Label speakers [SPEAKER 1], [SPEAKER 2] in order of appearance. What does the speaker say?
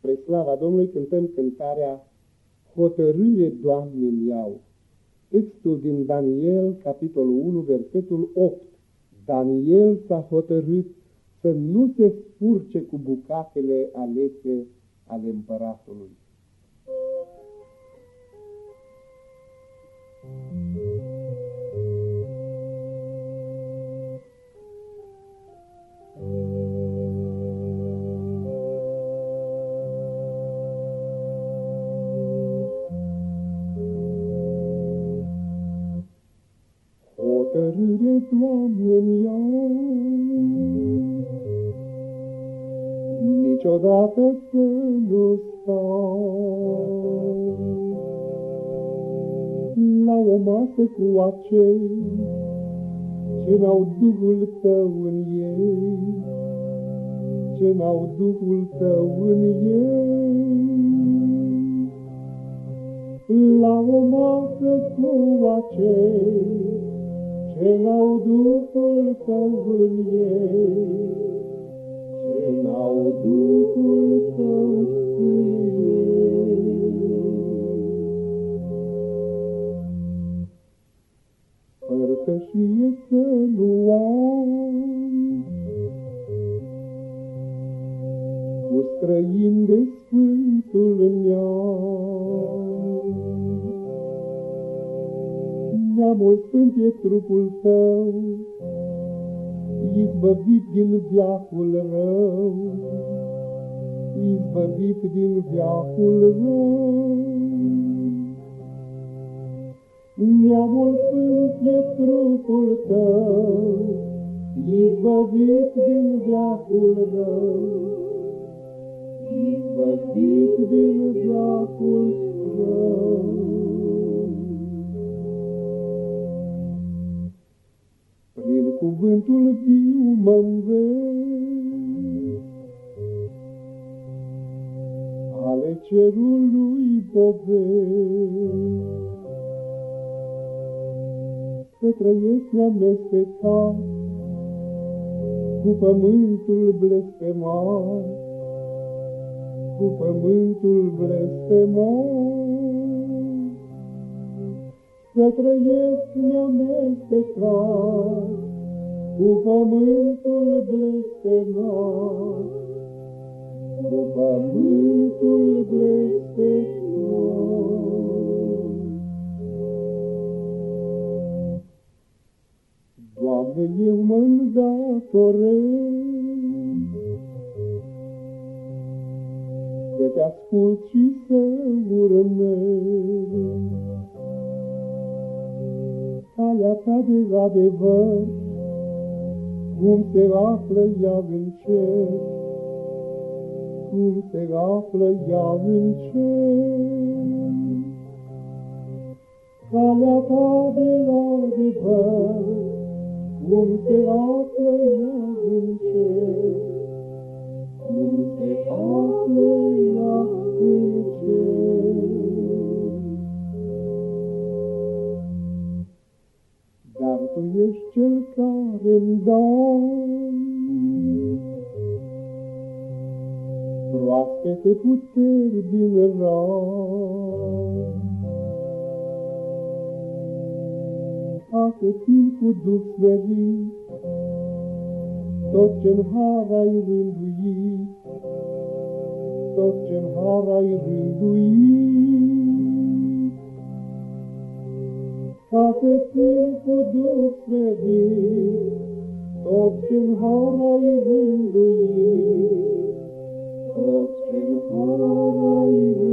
[SPEAKER 1] Spre slava Domnului cântăm cântarea Hotărâre, Doamne, iau. Textul din Daniel, capitolul 1, versetul 8. Daniel s-a hotărât să nu se spurce cu bucatele alese ale împăratului. Hotărâre, Doamne, iau. Niciodată să nu stau la o masă cu acei ce n-au Duhul Tău în ei, ce n-au Duhul Tău în ei. La o masă cu acei ce n-au Duhul Tău în ei, ce n-au Duhul Tău neamul sfânt e trupul tău, izbăvit din viacul rău, izbăvit din viacul rău. Neamul sfânt e trupul tău, izbăvit din viacul rău, izbăvit din viacul rău. Cuvântul viu mă ale cerului poveri. Să trăiesc neamestecat cu pământul blestemat, cu pământul blestemat. Să trăiesc neamestecat cu pământul blestemat, cu pământul blestemat. Doamne, eu mă îndatorez să te ascult și să urmez calea ta de adevăr, cum se află ea în cer, cum se află ea în cer. Calea ta de adevăr, cum se află ea în cer, cum se află ești cel care-mi dai proaspete puteri din rai. Atât timp cu Duh smerit, tot ce-n har ai rânduit, tot ce-n har ai rânduit, ca pe timpul desfădit, tot prin har ai vânduit, tot prin har ai vânduit.